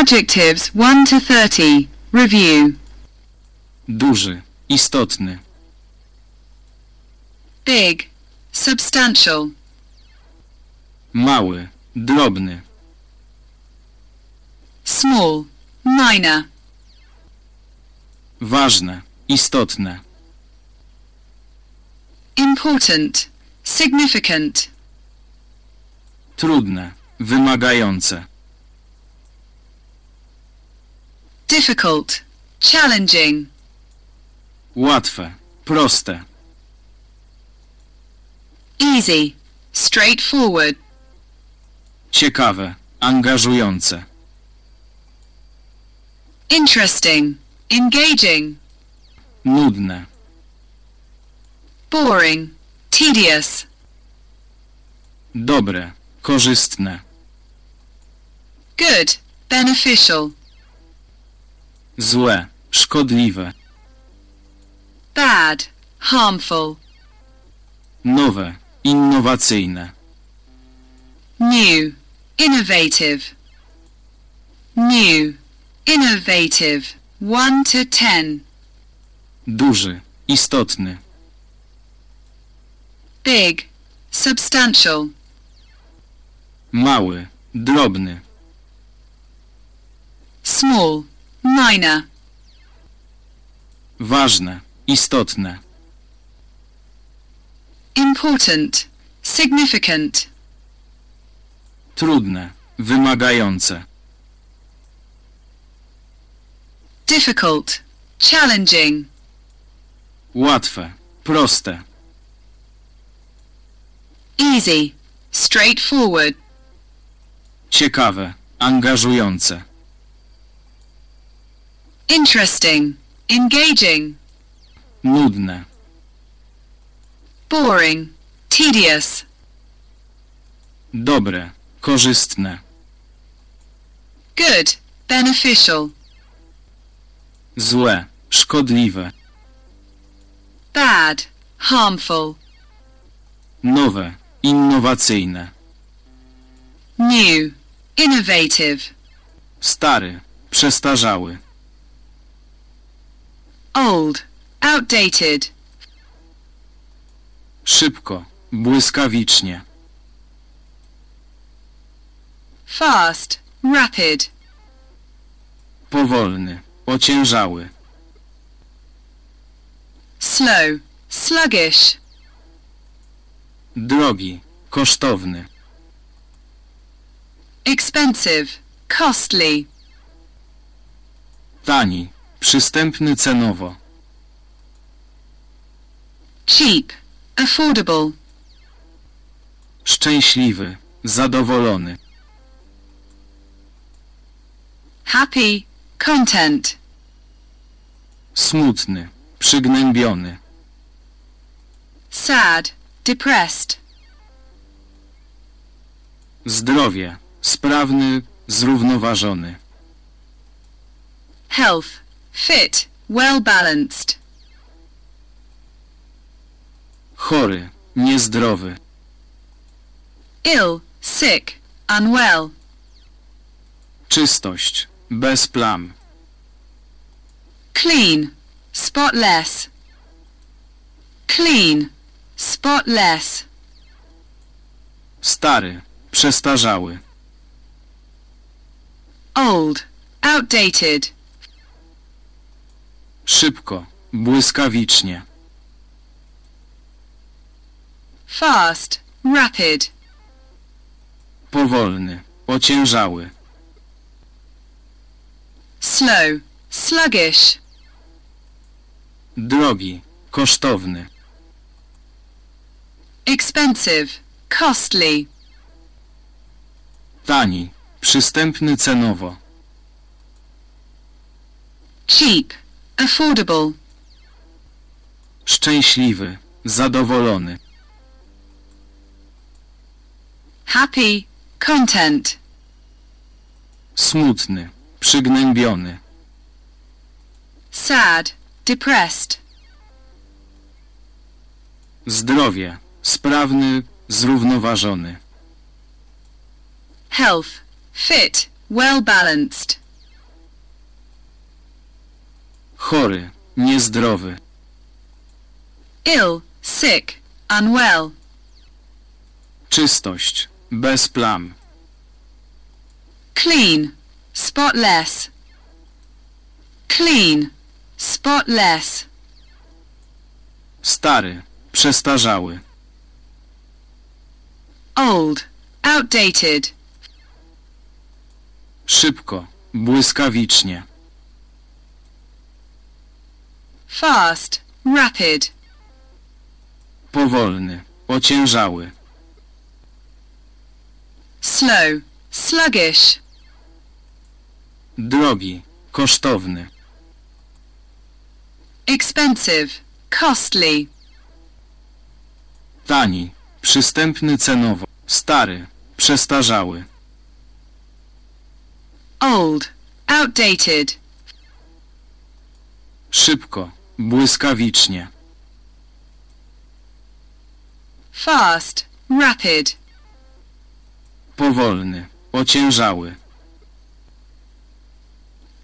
Adjectives 1 to 30. Review. duży, istotny, Big. Substantial. mały, drobny, Small. Minor. ważne, istotne, Important. Significant. trudne, wymagające, Difficult. Challenging. łatwe, proste, Easy. Straightforward. ciekawe, angażujące, Interesting. Engaging. nudne, Boring. Tedious. dobre, korzystne, Good. Beneficial. Złe, szkodliwe, Bad. Harmful. nowe, innowacyjne, New. Innovative. New. Innovative. 1 to 10. duży, istotny, Big. Substantial. mały, drobny, Small. Minor. ważne, istotne, Important. Significant. trudne, wymagające, Difficult. Challenging. łatwe, proste, Easy. Straightforward. ciekawe, angażujące, Interesting. Engaging. nudne, Boring. Tedious. dobre, korzystne, Good. Beneficial. złe, szkodliwe, Bad. Harmful. nowe, innowacyjne, New. Innovative. stary, przestarzały, Old. Outdated. szybko, błyskawicznie, Fast. Rapid. powolny, ociężały, Slow. Sluggish. drogi, kosztowny, Expensive. Costly. tani, przystępny cenowo, Cheap. Affordable. szczęśliwy, zadowolony, Happy. Content. smutny, przygnębiony, Sad. Depressed. zdrowie, sprawny, zrównoważony, Health. Fit. Well balanced. chory, niezdrowy, Ill. Sick. Unwell. czystość, bez plam, Clean. Spotless. Clean. Spotless. stary, przestarzały, Old. Outdated. Szybko, błyskawicznie, Fast. Rapid. powolny, ociężały, Slow. Sluggish. drogi, kosztowny, Expensive. Costly. tani, przystępny cenowo, Cheap. Affordable. szczęśliwy, zadowolony, Happy. Content. smutny, przygnębiony, Sad. Depressed. zdrowie, sprawny, zrównoważony, Health. Fit. Well balanced. Chory, niezdrowy, ill, sick, unwell, czystość, bez plam, clean, spotless, clean, spotless, stary, przestarzały, old, outdated, szybko, błyskawicznie, fast, rapid, powolny, ociężały, slow, sluggish, drogi, kosztowny, expensive, costly, tani, przystępny cenowo, stary, przestarzały, old, outdated, szybko, błyskawicznie, fast, rapid, powolny, ociężały,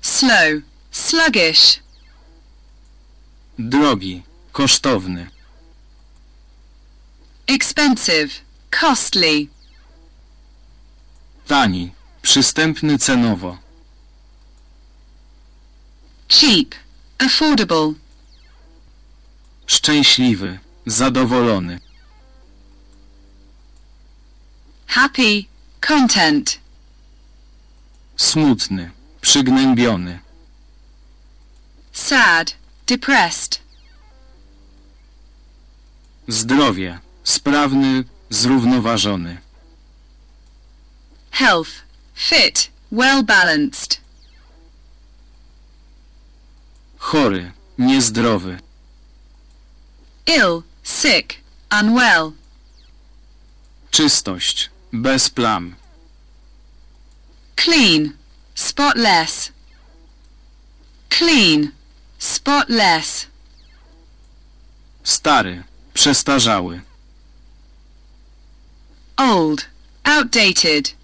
slow, sluggish, drogi, kosztowny, expensive, costly, tani, przystępny cenowo, cheap, affordable, szczęśliwy, zadowolony, happy, content, smutny, przygnębiony, sad, depressed, zdrowie, sprawny, zrównoważony, health, fit, well balanced, chory, niezdrowy, ill, sick, unwell, czystość, bez plam, clean, spotless, clean, spotless, stary, przestarzały, old, outdated,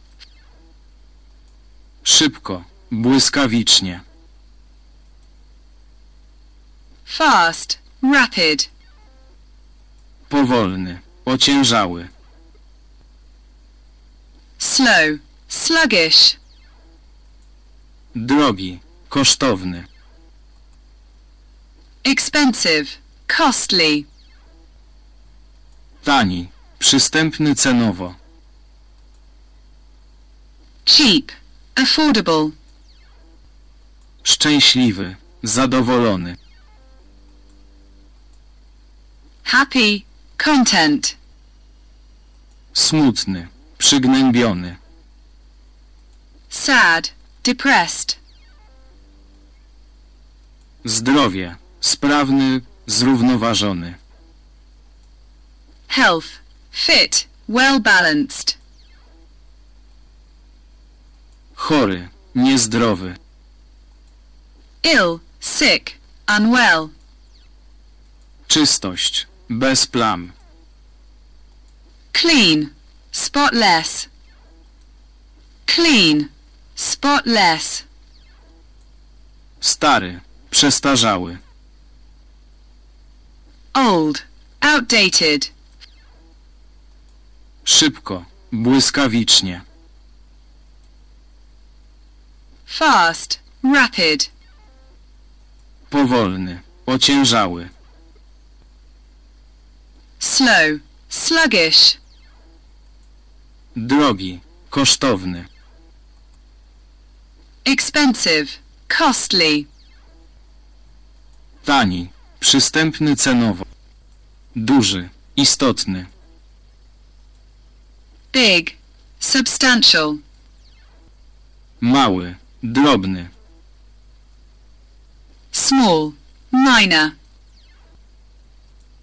szybko, błyskawicznie, fast, rapid, powolny, ociężały, slow, sluggish, drogi, kosztowny, expensive, costly, tani, przystępny cenowo, cheap, affordable, szczęśliwy, zadowolony, happy, content, smutny, przygnębiony, sad, depressed, zdrowie, sprawny, zrównoważony, health, fit, well balanced, chory, niezdrowy, ill, sick, unwell, czystość, bez plam, clean, spotless, clean, spotless, stary, przestarzały, old, outdated, szybko, błyskawicznie, fast, rapid, powolny, ociężały, slow, sluggish, drogi, kosztowny, expensive, costly, tani, przystępny cenowo, duży, istotny, big, substantial, mały, drobny, small, minor,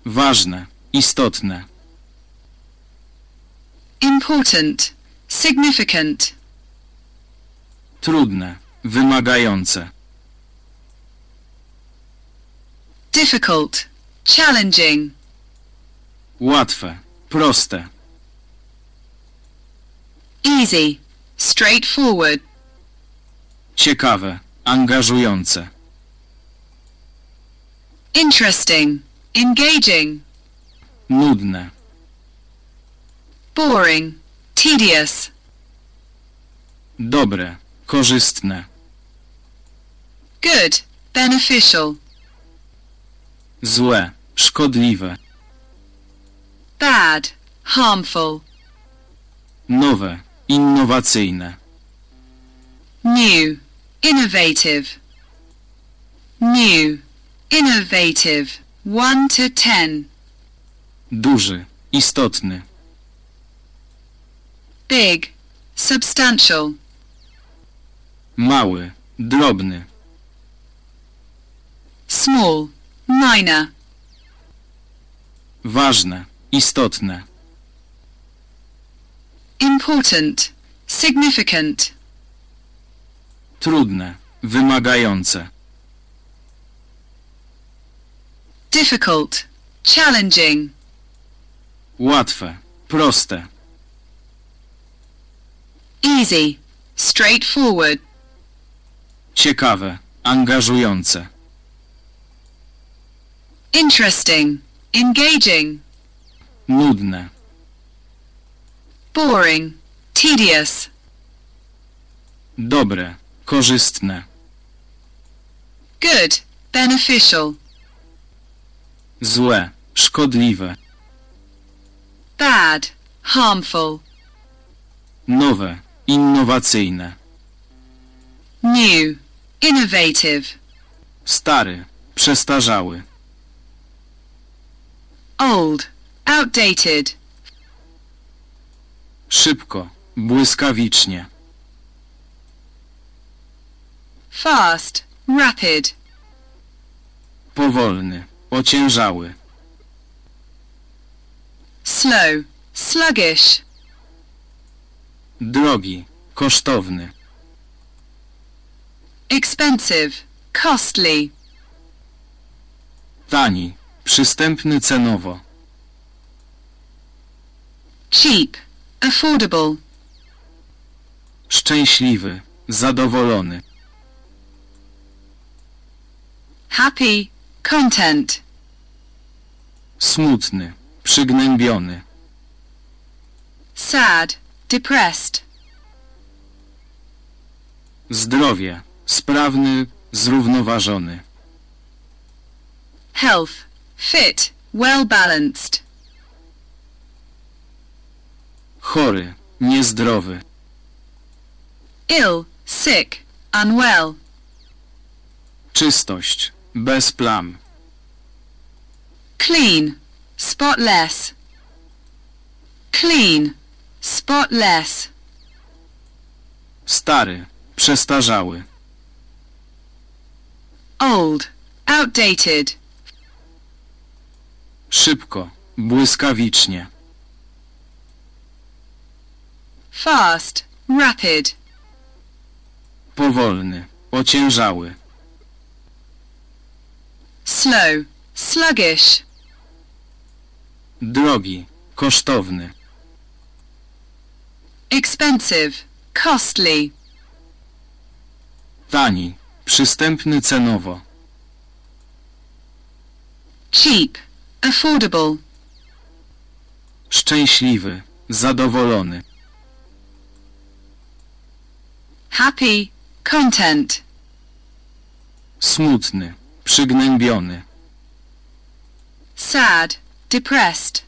ważne, istotne, important, significant, trudne, wymagające, difficult, challenging, łatwe, proste, easy, straightforward, ciekawe, angażujące, interesting, engaging, nudne, boring, tedious, dobre, korzystne, good, beneficial, złe, szkodliwe, bad, harmful, nowe, innowacyjne, new, innovative, new, innovative, 1 to 10, duży, istotny, big, substantial, mały, drobny, small, minor, ważne, istotne, important, significant, trudne, wymagające, difficult, challenging, łatwe, proste, easy, straightforward, ciekawe, angażujące, interesting, engaging, nudne, boring, tedious, dobre, korzystne, good, beneficial, złe, szkodliwe, bad, harmful, nowe, innowacyjne, new, innovative, stary, przestarzały, old, outdated, szybko, błyskawicznie, fast, rapid, powolny, ociężały, slow, sluggish, drogi, kosztowny, expensive, costly, tani, przystępny cenowo, cheap, affordable, szczęśliwy, zadowolony, happy, content, smutny, przygnębiony, sad, depressed, zdrowie, sprawny, zrównoważony, health, fit, well balanced, chory, niezdrowy, ill, sick, unwell, czystość, bez plam, clean, spotless, clean, spotless, stary, przestarzały, old, outdated, szybko, błyskawicznie, fast, rapid, powolny, ociężały, slow, sluggish, drogi, kosztowny, expensive, costly, tani, przystępny cenowo, cheap, affordable, szczęśliwy, zadowolony, happy, content, smutny, przygnębiony, sad, depressed,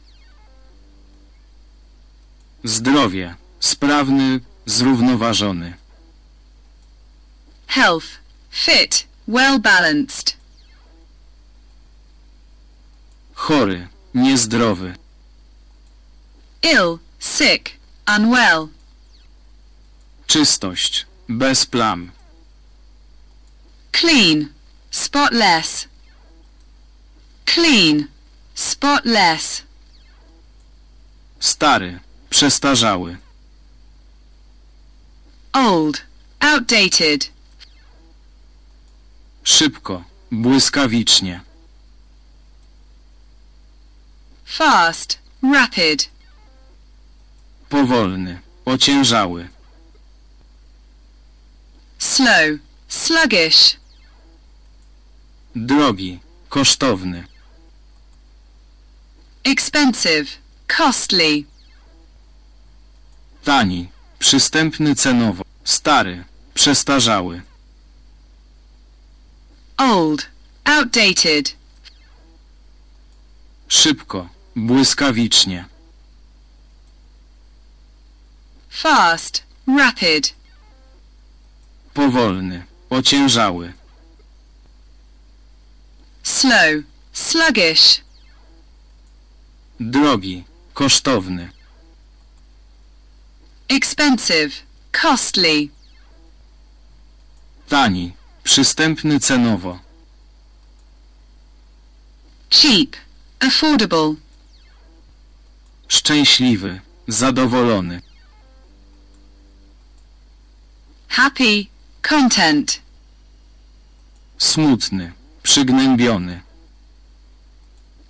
zdrowie, sprawny, zrównoważony, health, fit, well balanced, chory, niezdrowy, ill, sick, unwell, czystość, bez plam, clean, spotless, clean, spotless, stary, przestarzały, old, outdated, szybko, błyskawicznie, fast, rapid, powolny, ociężały, slow, sluggish, drogi, kosztowny. Expensive, costly, Tani, przystępny cenowo, stary, przestarzały. old, outdated, Szybko, błyskawicznie. fast, rapid, Powolny, ociężały. slow, sluggish, Drogi, kosztowny. expensive, costly, Tani, przystępny cenowo. cheap, affordable, Szczęśliwy, zadowolony. happy, content, Smutny, przygnębiony.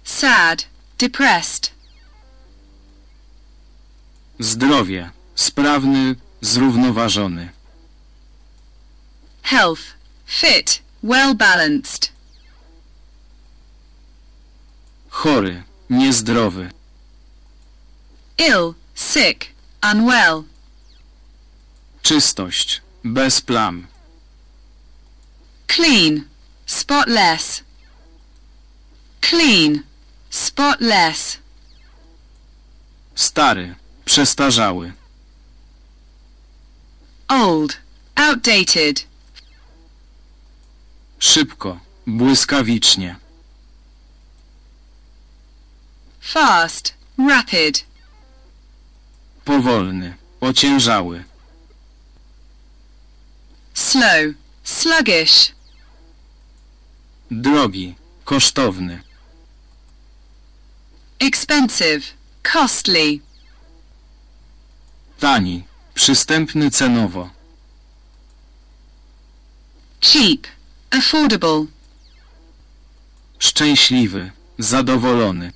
sad, depressed, Zdrowie, sprawny, zrównoważony. health, fit, well balanced, Chory, niezdrowy. ill, sick, unwell, Czystość, bez plam. clean, spotless, clean, spotless, Stary, przestarzały. old, outdated, Szybko, błyskawicznie. fast, rapid, Powolny, ociężały. slow, sluggish, Drogi, kosztowny. Expensive, costly, Tani, przystępny cenowo. cheap, affordable, Szczęśliwy, zadowolony.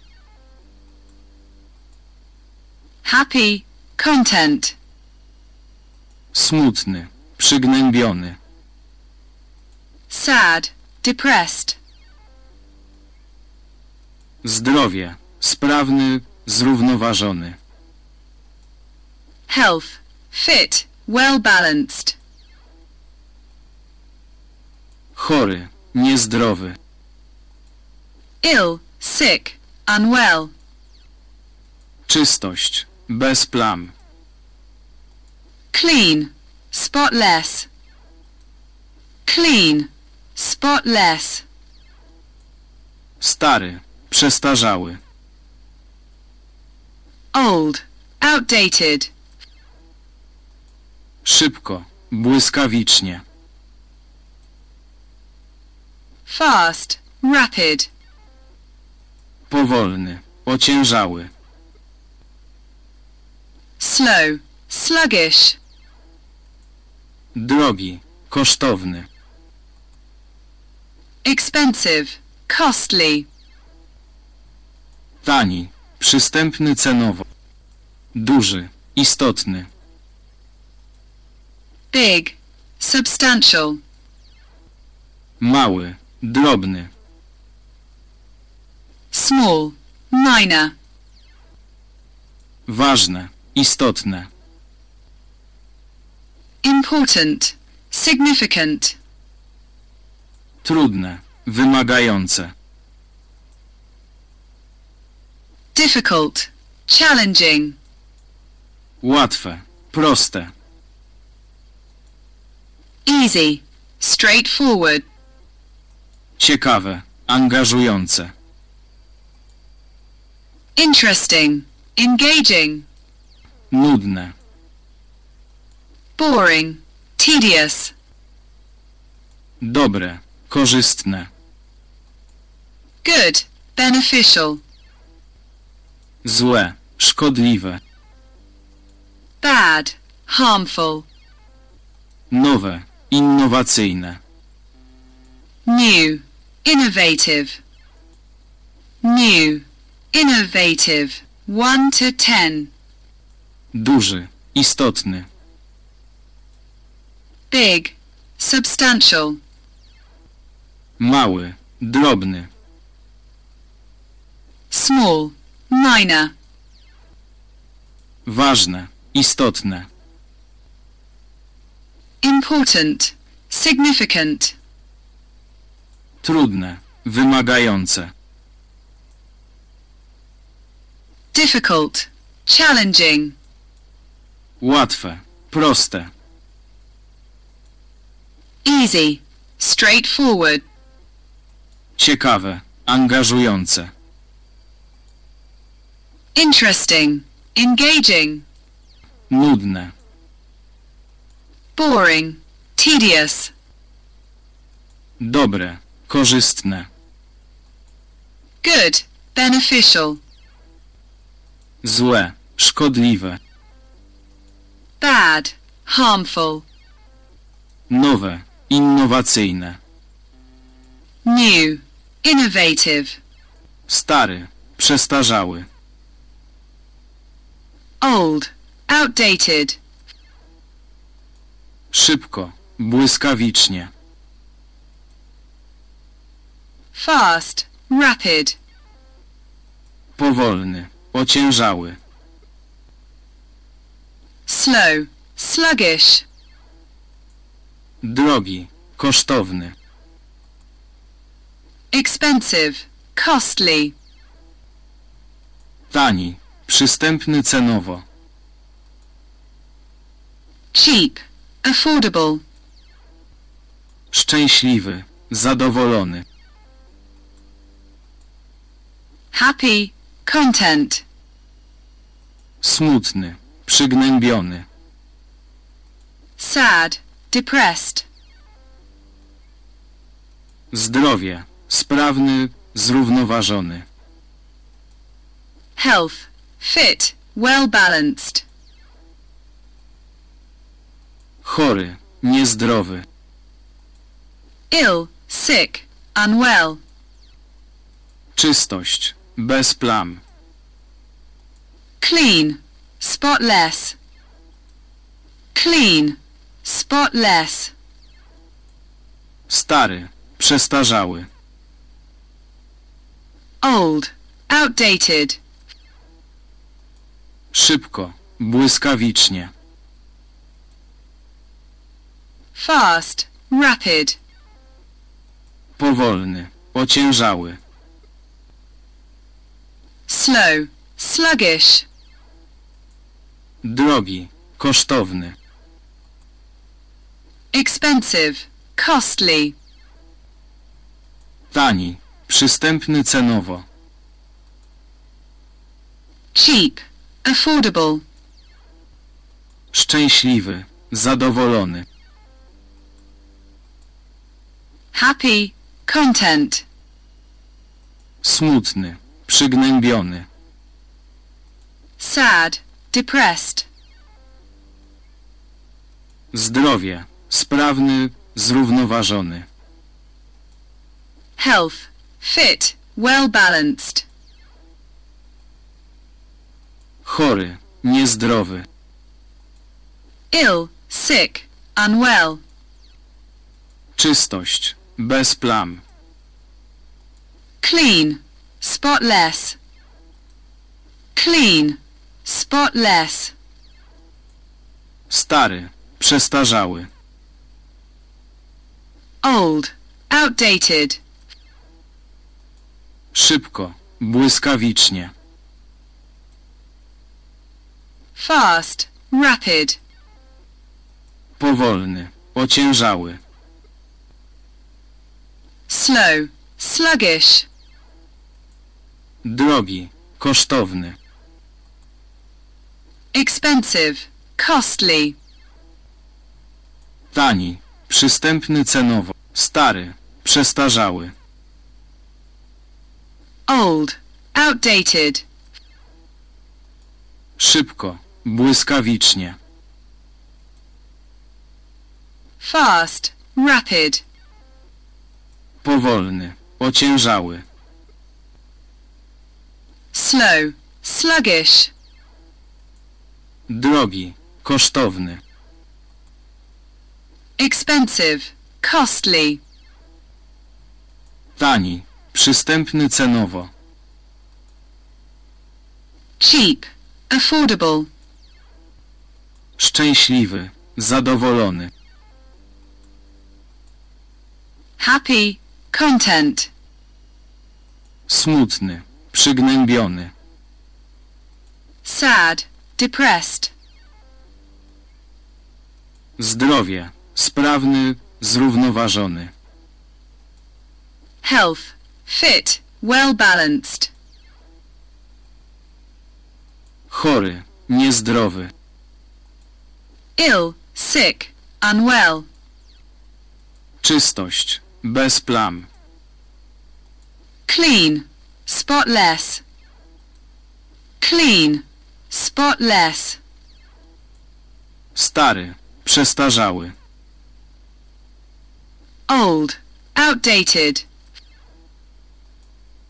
happy, content, Smutny, przygnębiony. sad, depressed, Zdrowie, sprawny, zrównoważony. health, fit, well balanced, Chory, niezdrowy. ill, sick, unwell, Czystość, bez plam. clean, spotless, clean, spotless, Stary, przestarzały. Old, outdated, Szybko, błyskawicznie. fast, rapid, Powolny, ociężały. slow, sluggish, Drogi, kosztowny. expensive, costly, Tani, przystępny cenowo. Duży, istotny. big, substantial, Mały, drobny. small, minor, Ważne, istotne. important, significant, Trudne, wymagające. Difficult, challenging, Łatwe, proste. easy, straightforward, Ciekawe, angażujące. interesting, engaging, Nudne. boring, tedious, Dobre, korzystne. good, beneficial, Złe, szkodliwe. bad, harmful, Nowe, innowacyjne. new, innovative, new, innovative, 1 to 10, Duży, istotny. big, substantial, Mały, drobny. small, minor, Ważne, istotne. important, significant, Trudne, wymagające. difficult, challenging, Łatwe, proste. easy, straightforward, Ciekawe, angażujące. Interesting, engaging, Nudne, boring, tedious, dobre, korzystne. good, beneficial, Złe, szkodliwe. bad, harmful, Nowe, innowacyjne. new, innovative, Stary, przestarzały. Old, outdated, Szybko, błyskawicznie. fast, rapid, Powolny, ociężały. slow, sluggish, Drogi, kosztowny. expensive, costly, Tani, przystępny cenowo. cheap, affordable, Szczęśliwy, zadowolony. happy, content, Smutny, przygnębiony. sad, depressed, Zdrowie, sprawny, zrównoważony. health, fit, well balanced, Chory, niezdrowy. ill, sick, unwell, Czystość, bez plam. clean, spotless, clean, spotless, Stary, przestarzały. old, outdated, Szybko, błyskawicznie. fast, rapid, Powolny, ociężały. slow, sluggish, Drogi, kosztowny. expensive, costly, Tani, przystępny cenowo. cheap, affordable, Szczęśliwy, zadowolony. happy, content, Smutny, przygnębiony. sad, depressed, Zdrowie, sprawny, zrównoważony. health, fit, well balanced, Chory, niezdrowy. ill, sick, unwell, Czystość, bez plam. clean, spotless, clean, spotless, Stary, przestarzały. old, outdated, Szybko, błyskawicznie. Fast, rapid, Powolny, ociężały. slow, sluggish, Drogi, kosztowny. expensive, costly, Tani, przystępny cenowo. Stary, przestarzały. old, outdated, Szybko, błyskawicznie. fast, rapid, Powolny, ociężały. slow, sluggish, Drogi, kosztowny. expensive, costly, Tani, przystępny cenowo. cheap, affordable, Szczęśliwy, zadowolony. happy, content, Smutny, przygnębiony. sad, depressed, Zdrowie, sprawny, zrównoważony. health, fit, well balanced, Chory, niezdrowy. Ill, sick, unwell, Czystość, bez plam. clean, spotless, clean, spotless, Stary, przestarzały. old, outdated,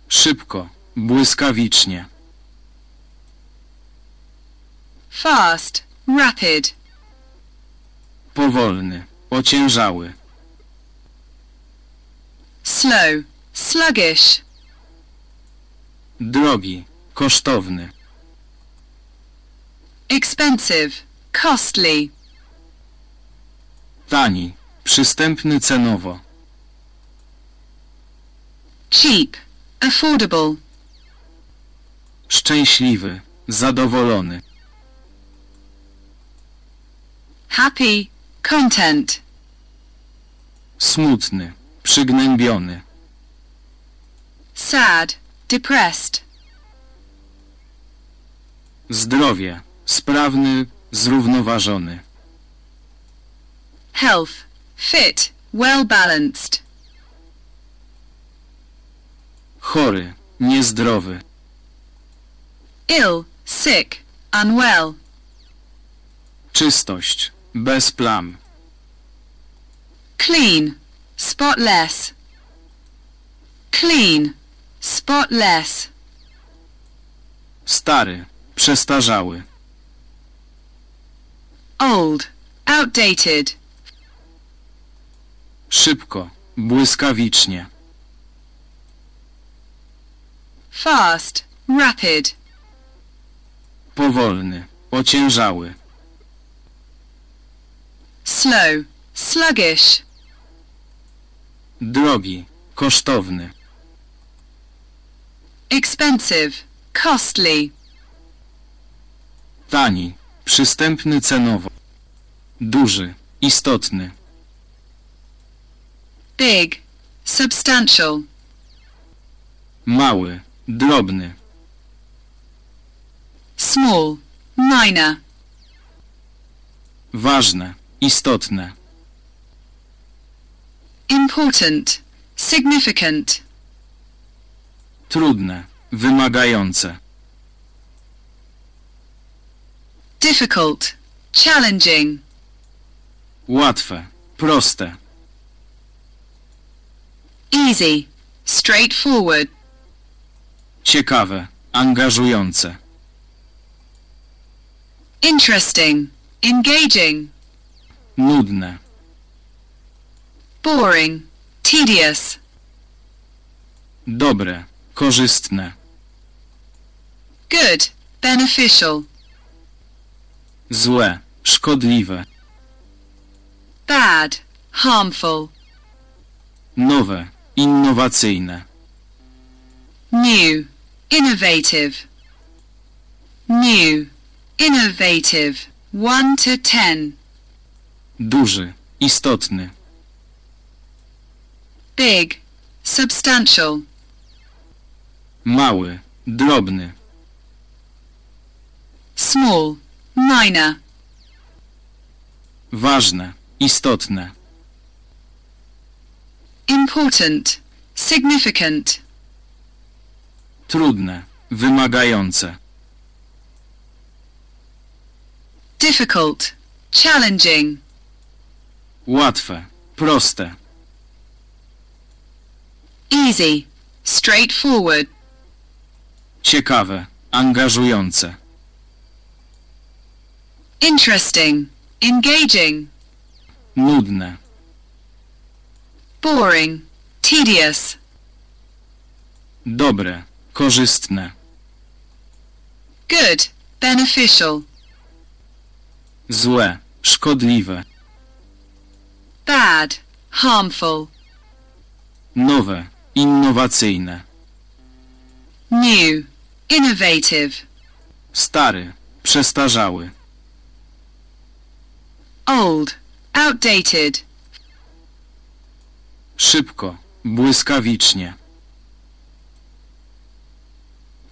Szybko, błyskawicznie. fast, rapid, Powolny, ociężały. slow, sluggish, Drogi, kosztowny. expensive, costly, Tani, przystępny cenowo. cheap, affordable, Szczęśliwy, zadowolony. happy, content, Smutny, przygnębiony. sad, depressed, Zdrowie, sprawny, zrównoważony. health, fit, well balanced, Chory, niezdrowy. ill, sick, unwell, Czystość, bez plam. clean, spotless, clean, spotless, Stary, przestarzały. old, outdated, Szybko, błyskawicznie. fast, rapid, Powolny, ociężały. Slow, sluggish, Drogi, kosztowny. expensive, costly, Tani, przystępny cenowo. Duży, istotny. big, substantial, Mały, drobny. small, minor, Ważne, istotne. important, significant, Trudne, wymagające. difficult, challenging, Łatwe, proste. easy, straightforward, Ciekawe, angażujące. interesting, engaging, Nudne, boring, tedious, dobre, korzystne. good, beneficial, Złe, szkodliwe. bad, harmful, Nowe, innowacyjne. new, innovative, new, innovative, 1 to 10, Duży, istotny. big, substantial, Mały, drobny. small, minor, Ważne, istotne. important, significant, Trudne, wymagające. difficult, challenging, Łatwe, proste. easy, straightforward, Ciekawe, angażujące. interesting, engaging, Nudne, boring, tedious, dobre, korzystne. good, beneficial, Złe, szkodliwe. Bad, harmful, Nowe, innowacyjne. new, innovative, Stary, przestarzały. old, outdated, Szybko, błyskawicznie.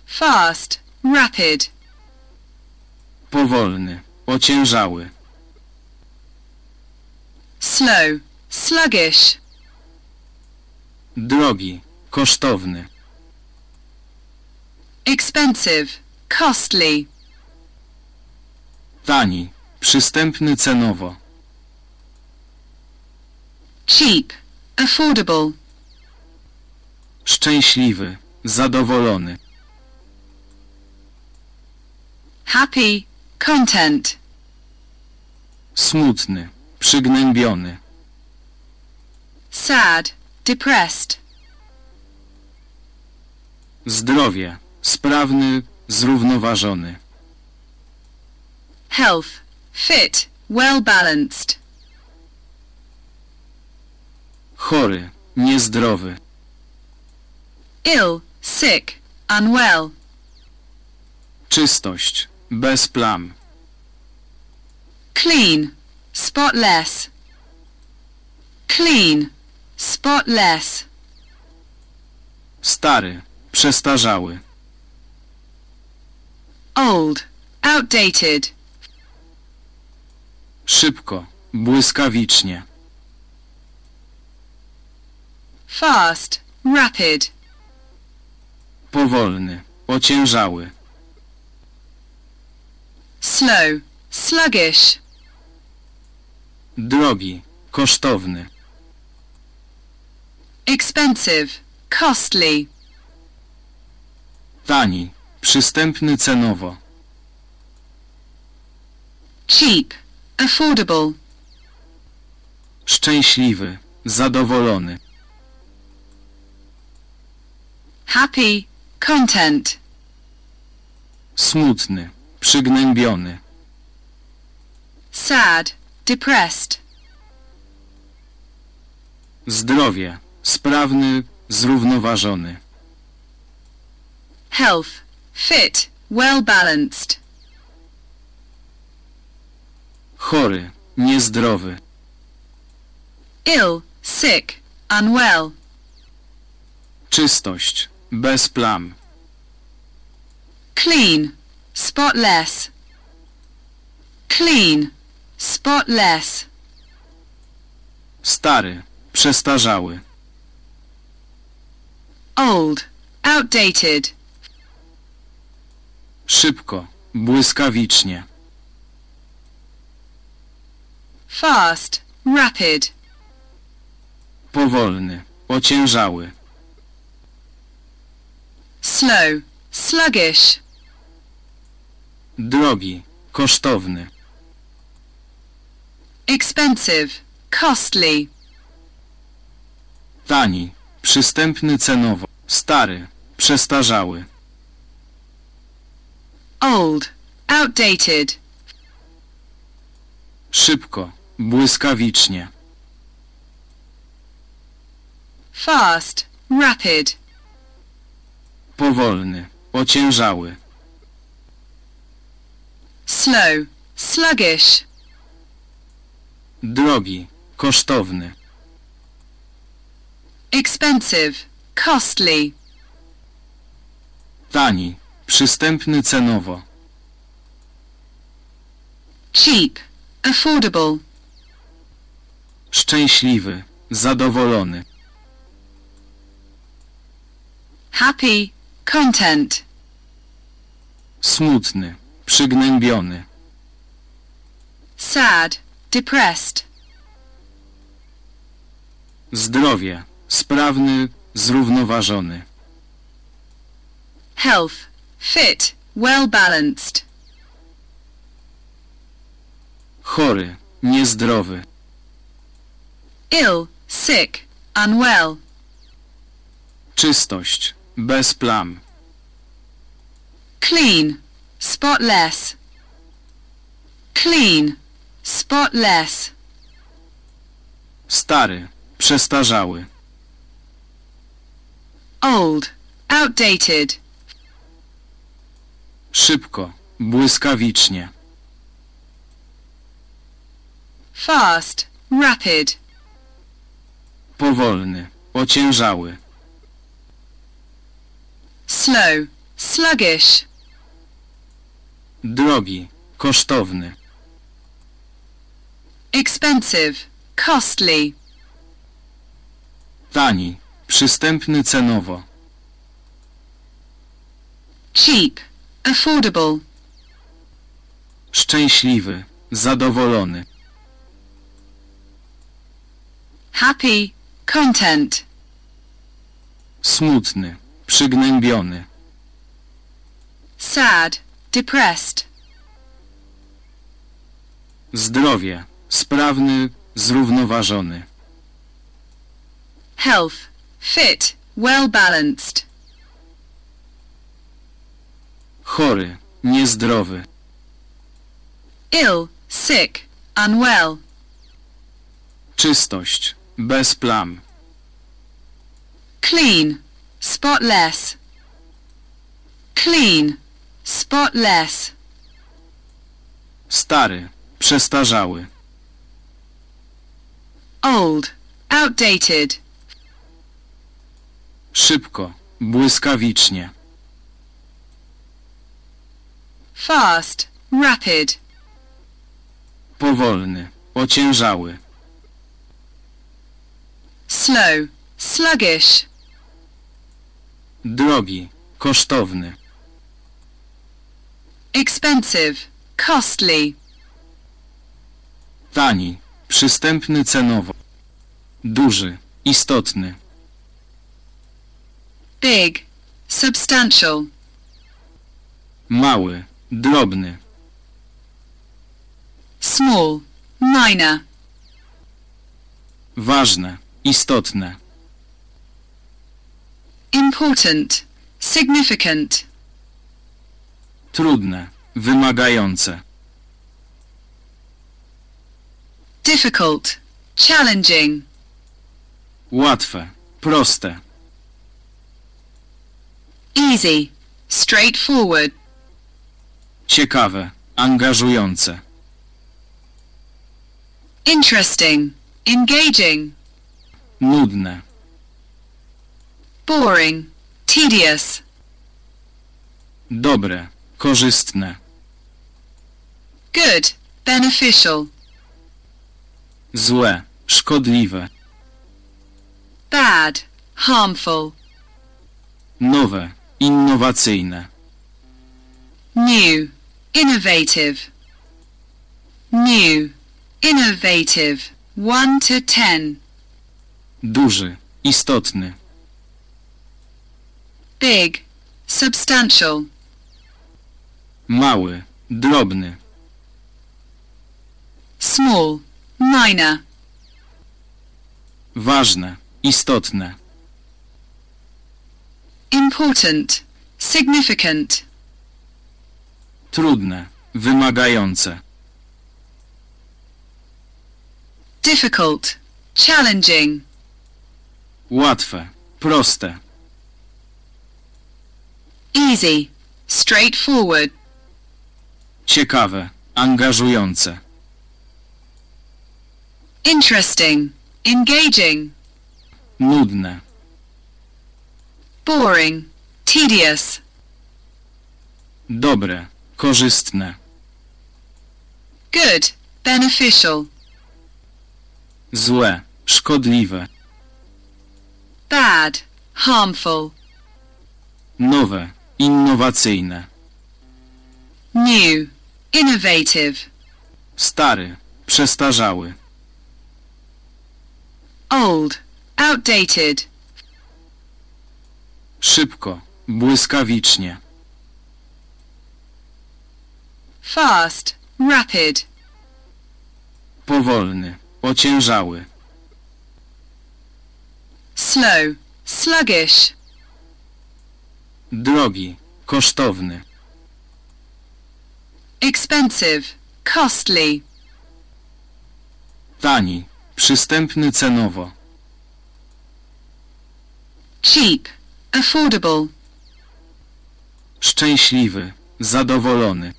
fast, rapid, Powolny, ociężały. Slow, sluggish, Drogi, kosztowny. expensive, costly, Tani, przystępny cenowo. cheap, affordable, Szczęśliwy, zadowolony. happy, content, Smutny, przygnębiony. sad, depressed, Zdrowie, sprawny, zrównoważony. health, fit, well balanced, Chory, niezdrowy. ill, sick, unwell, Czystość, bez plam. clean, spotless, clean, spotless, Stary, przestarzały. old, outdated, Szybko, błyskawicznie. fast, rapid, Powolny, ociężały. slow, sluggish, Drogi, kosztowny. expensive, costly, Tani, przystępny cenowo. cheap, affordable, Szczęśliwy, zadowolony. happy, content, Smutny, przygnębiony. sad, depressed, Zdrowie, sprawny, zrównoważony. health, fit, well balanced, Chory, niezdrowy. ill, sick, unwell, Czystość, bez plam. clean, spotless, clean, spotless, Stary, przestarzały. old, outdated, Szybko, błyskawicznie. fast, rapid, Powolny, ociężały. slow, sluggish, Drogi, kosztowny. Expensive, costly, Tani, przystępny cenowo. Stary, przestarzały. old, outdated, Szybko, błyskawicznie. fast, rapid, Powolny, ociężały. slow, sluggish, Drogi, kosztowny. expensive, costly, Tani, przystępny cenowo. cheap, affordable, Szczęśliwy, zadowolony. happy, content, Smutny, przygnębiony. sad, depressed, Zdrowie, sprawny, zrównoważony. health, fit, well balanced, Chory, niezdrowy. ill, sick, unwell, Czystość, bez plam. clean, spotless. Clean, spotless. Stary, przestarzały. Old, outdated. Szybko, błyskawicznie. Fast, rapid. Powolny, ociężały. Slow, sluggish. Drogi, kosztowny. Expensive, costly. Tani, przystępny cenowo. Cheap, affordable. Szczęśliwy, zadowolony. Happy, content. Smutny, przygnębiony. Sad, depressed. Zdrowie, sprawny, zrównoważony. Health, fit, well balanced. Chory, niezdrowy. Ill, sick, unwell. Czystość, bez plam. Clean, spotless. Clean, spotless. Stary, przestarzały. Old, outdated. Szybko, błyskawicznie. Fast, rapid. Powolny, ociężały. Slow, sluggish. Drogi, kosztowny. Expensive, costly. Tani, przystępny cenowo. Duży, istotny. Big, substantial. Mały, drobny. Small, minor. Ważne, istotne. Important, significant. Trudne, wymagające. Difficult, challenging. Łatwe, proste. Easy, straightforward. Ciekawe, angażujące. Interesting, engaging. Nudne. Boring, tedious. Dobre, korzystne. Good, beneficial. Złe, szkodliwe. Bad, harmful. Nowe, innowacyjne. New, innovative. New, innovative. 1 to 10. Duży, istotny. Big, substantial. Mały, drobny. Small, minor. Ważne, istotne. Important, significant. Trudne, wymagające. Difficult, challenging. Łatwe, proste. Easy, straightforward. Ciekawe, angażujące. Interesting, engaging. Nudne. Boring, tedious. Dobre, korzystne. Good, beneficial. Złe, szkodliwe. Bad, harmful. Nowe, innowacyjne. New, innovative. Stary, przestarzały. Old, outdated. Szybko, błyskawicznie. Fast, rapid. Powolny, ociężały. Slow, sluggish. Drogi, kosztowny. expensive, costly, Tani. Przystępny cenowo. cheap, affordable, Szczęśliwy. Zadowolony.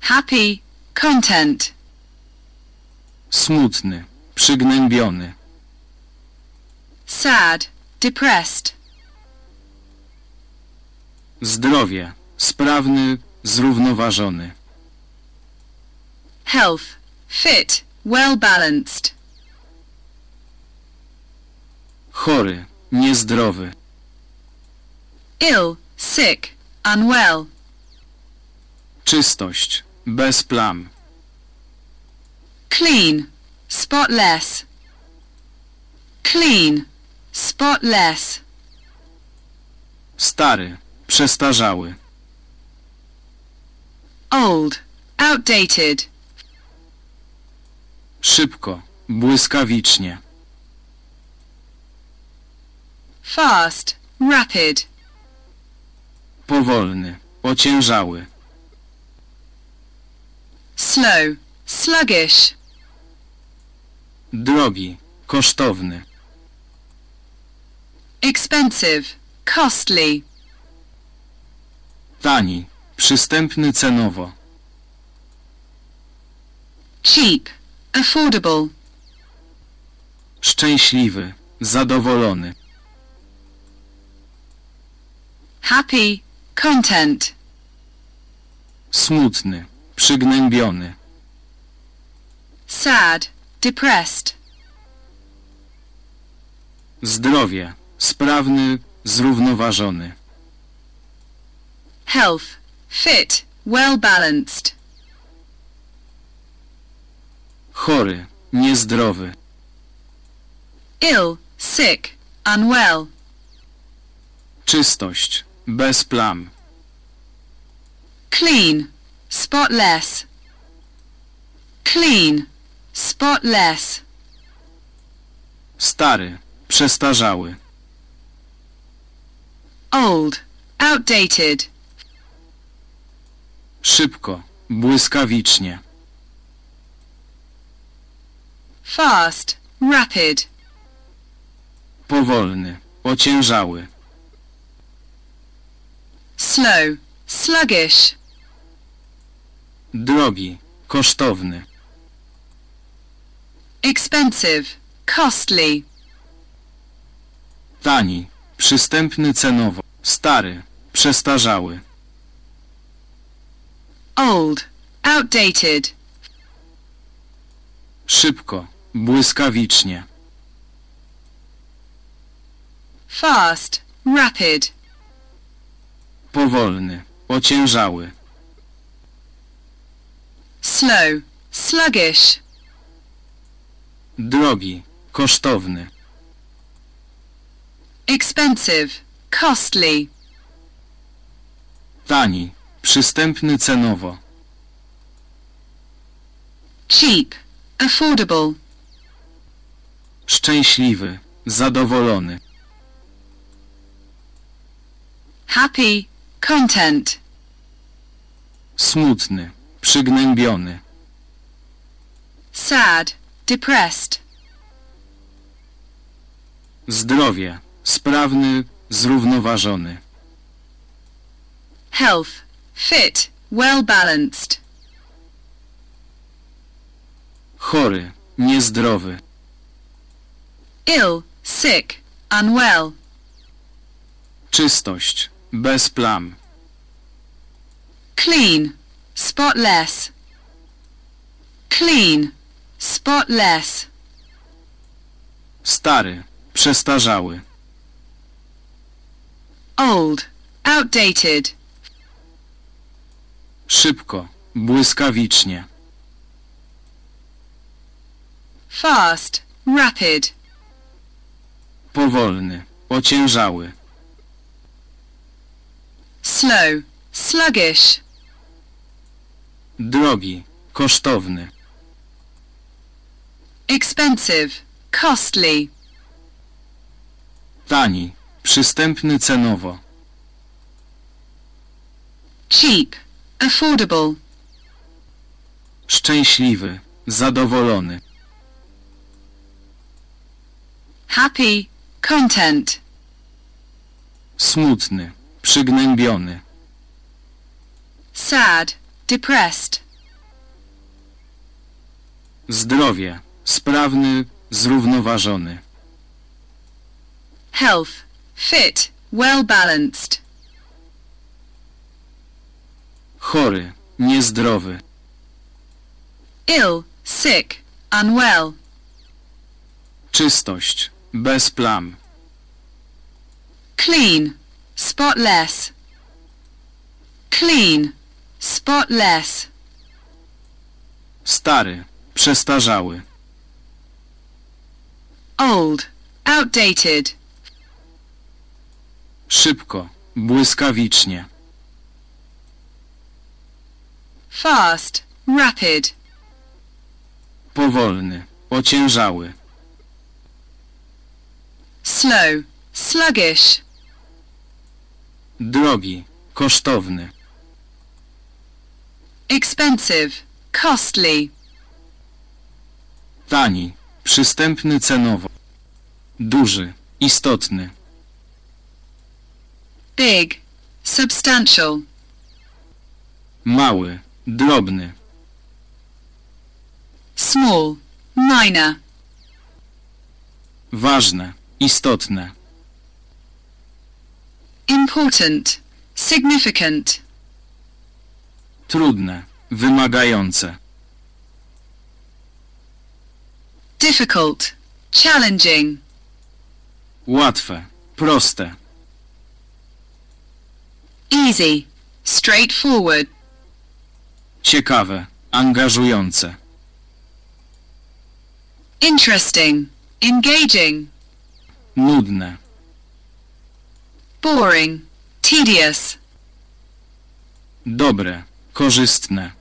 happy, content, Smutny. Przygnębiony. sad, depressed, Zdrowie. Sprawny. Zrównoważony. health, fit, well balanced, Chory. Niezdrowy. ill, sick, unwell, Czystość. Bez plam. clean, spotless, clean, spotless, Stary. Przestarzały. old, outdated, Szybko. Błyskawicznie. fast, rapid, Powolny. Ociężały. slow, sluggish, Drogi. Kosztowny. expensive, costly, Tani. Przystępny cenowo. cheap, affordable, Szczęśliwy. Zadowolony. happy, content, Smutny. Przygnębiony. sad, depressed, Zdrowie. Sprawny. Zrównoważony. health, fit, well balanced, Chory. Niezdrowy. ill, sick, unwell, Czystość. Bez plam. clean, spotless, clean, spotless, Stary. Przestarzały. old, outdated, Szybko. Błyskawicznie. Fast, rapid, Powolny. Ociężały. slow, sluggish, Drogi. Kosztowny. expensive, costly, Tani. Przystępny cenowo. Stary. Przestarzały. old, outdated, Szybko. Błyskawicznie. fast, rapid, Powolny. Ociężały. slow, sluggish, Drogi. Kosztowny. expensive, costly, Tani. Przystępny cenowo. cheap, affordable, Szczęśliwy. Zadowolony. happy, content, Smutny. Przygnębiony. sad, depressed, Zdrowie. Sprawny. Zrównoważony. health, fit, well balanced, Chory. Niezdrowy. Ill, sick, unwell, Czystość. Bez plam. clean, spotless, clean, spotless, Stary. Przestarzały. old, outdated, Szybko. Błyskawicznie. fast, rapid, Powolny. Ociężały. slow, sluggish, Drogi. Kosztowny. expensive, costly, Tani. Przystępny cenowo. cheap, affordable, Szczęśliwy. Zadowolony. happy, content, Smutny. Przygnębiony. sad, depressed, Zdrowie. Sprawny. Zrównoważony. health, fit, well balanced, Chory. Niezdrowy. ill, sick, unwell, Czystość. Bez plam. clean, spotless, clean, spotless, Stary. Przestarzały. old, outdated, Szybko. Błyskawicznie. fast, rapid, Powolny. Ociężały. Slow, sluggish, Drogi. Kosztowny. expensive, costly, Tani. Przystępny cenowo. Duży. Istotny. big, substantial, Mały. Drobny. small, minor, Ważne. Istotne. important, significant, Trudne. Wymagające. difficult, challenging, Łatwe. Proste. easy, straightforward, Ciekawe. Angażujące. interesting, engaging, Nudne. boring, tedious, Dobre. Korzystne.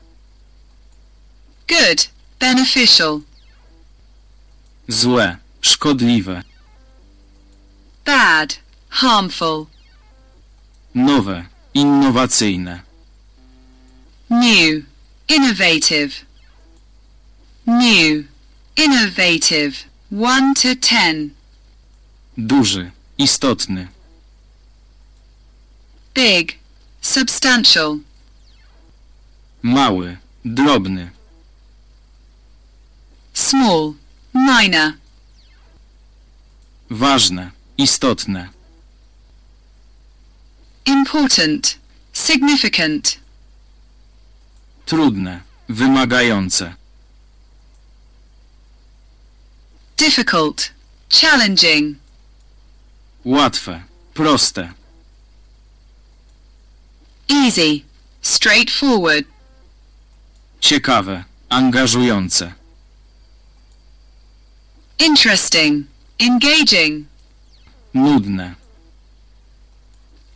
good, beneficial, Złe. Szkodliwe. bad, harmful, Nowe. Innowacyjne. new, innovative, new, innovative, 1 to 10, Duży. Istotny. big, substantial, Mały. Drobny. small, minor, Ważne. Istotne. important, significant, Trudne. Wymagające. difficult, challenging, Łatwe. Proste. easy, straightforward, Ciekawe. Angażujące. interesting, engaging, Nudne.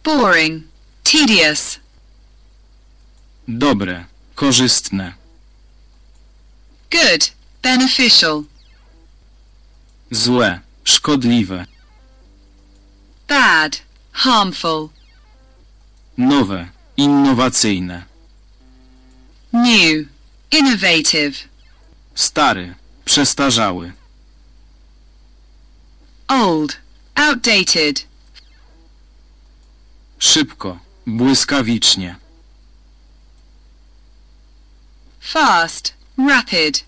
boring, tedious, Dobre. Korzystne. good, beneficial, Złe. Szkodliwe. Bad, harmful, Nowe. Innowacyjne. new, innovative, Stary. Przestarzały. old, outdated, Szybko. Błyskawicznie. fast, rapid,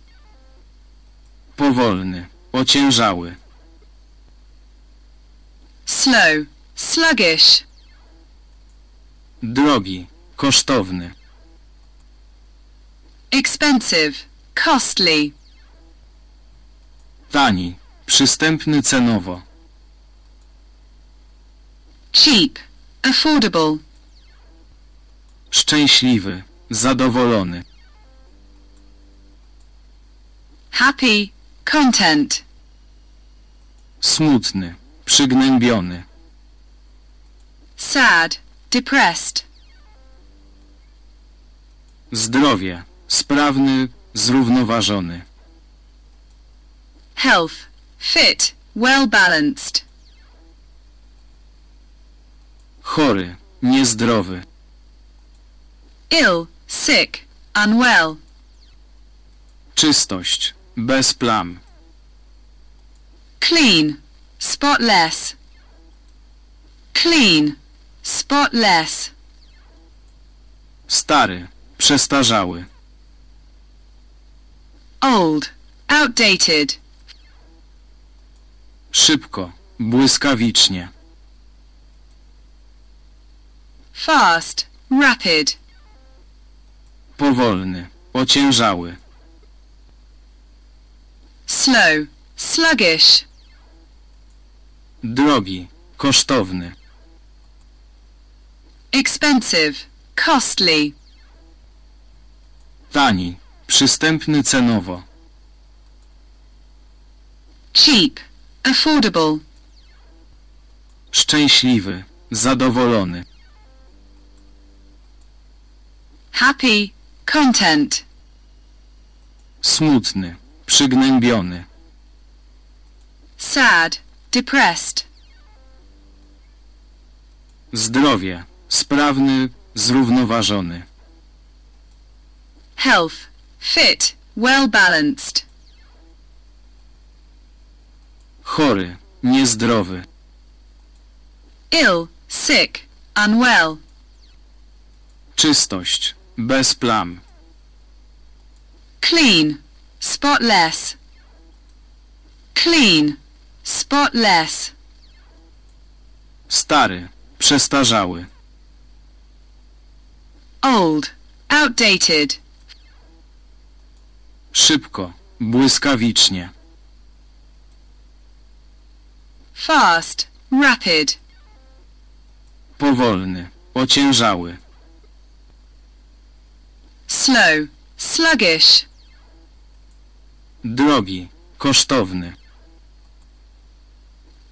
Powolny. Ociężały. Slow, sluggish, Drogi. Kosztowny. expensive, costly, Tani. Przystępny cenowo. cheap, affordable, Szczęśliwy. Zadowolony. happy, content, Smutny. Przygnębiony. sad, depressed, Zdrowie. Sprawny. Zrównoważony. health, fit, well balanced, Chory. Niezdrowy. ill, sick, unwell. Czystość. Bez plam. Clean, spotless. Clean, spotless. Stary. Przestarzały. Old, outdated. Szybko. Błyskawicznie. Fast, rapid. Powolny. Ociężały. Slow, sluggish. Drogi. Kosztowny. Expensive, costly. Tani. Przystępny cenowo. Cheap, affordable. Szczęśliwy. Zadowolony. Happy, content. Smutny. Przygnębiony. Sad, depressed. Zdrowie. Sprawny. Zrównoważony. Health, fit, well balanced. Chory. Niezdrowy. Ill, sick, unwell. Czystość. Bez plam. Clean, spotless. Clean, spotless. Stary. Przestarzały. Old, outdated. Szybko. Błyskawicznie. Fast, rapid. Powolny. Ociężały. Slow, sluggish. Drogi. Kosztowny.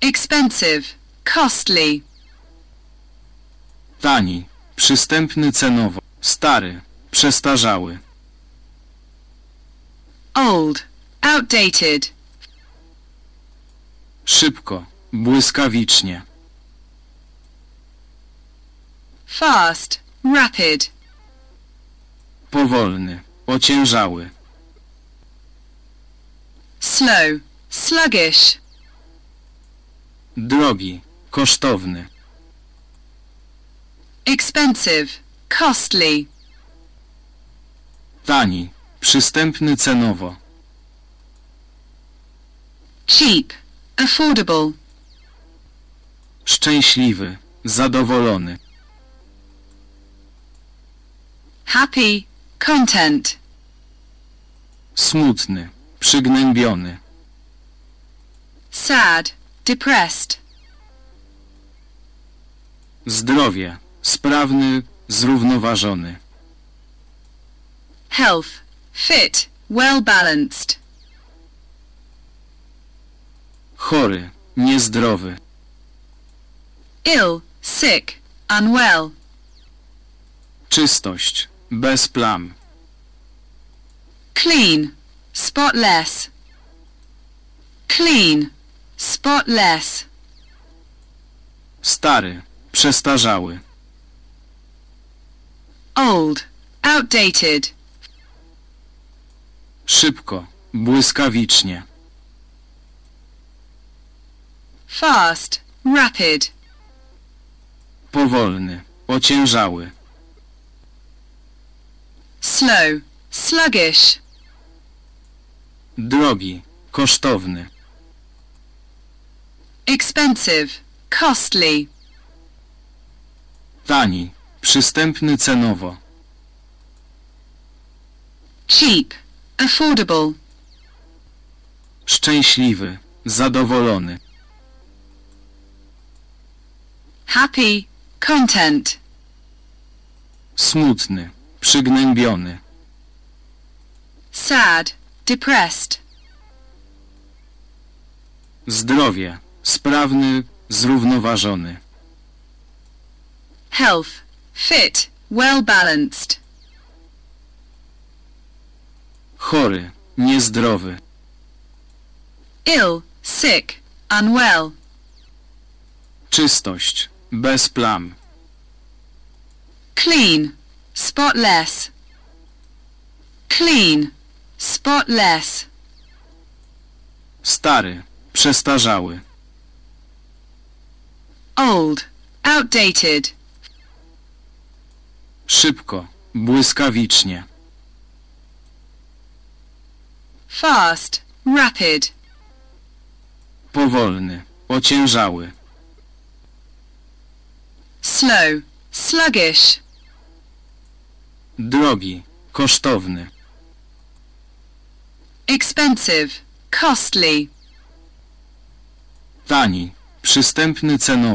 Expensive, costly. Tani. Przystępny cenowo. Stary. Przestarzały. Old, outdated. Szybko. Błyskawicznie. Fast, rapid. Powolny. Ociężały. Slow, sluggish. Drogi. Kosztowny. Expensive, costly. Tani. Przystępny cenowo. Cheap, affordable. Szczęśliwy. Zadowolony. Happy, content. Smutny. Przygnębiony. Sad, depressed. Zdrowie. Sprawny. Zrównoważony. Health, fit, well balanced. Chory. Niezdrowy. Ill, sick, unwell. Czystość. Bez plam. Clean, spotless. Clean, spotless. Stary. Przestarzały. Old, outdated. Szybko. Błyskawicznie. Fast, rapid. Powolny. Ociężały. Slow, sluggish. Drogi. Kosztowny. Expensive, costly. Tani. Przystępny cenowo. Cheap, affordable. Szczęśliwy. Zadowolony. Happy, content. Smutny. Przygnębiony. Sad, depressed. Zdrowie. Sprawny. Zrównoważony. Health, fit, well balanced. Chory. Niezdrowy. Ill, sick, unwell. Czystość. Bez plam. Clean, spotless. Clean, spotless. Stary, przestarzały. Old, outdated. Szybko, błyskawicznie. Fast, rapid. Powolny, ociężały. Slow, sluggish. Drogi, kosztowny. Expensive, costly. Tani, przystępny cenowo.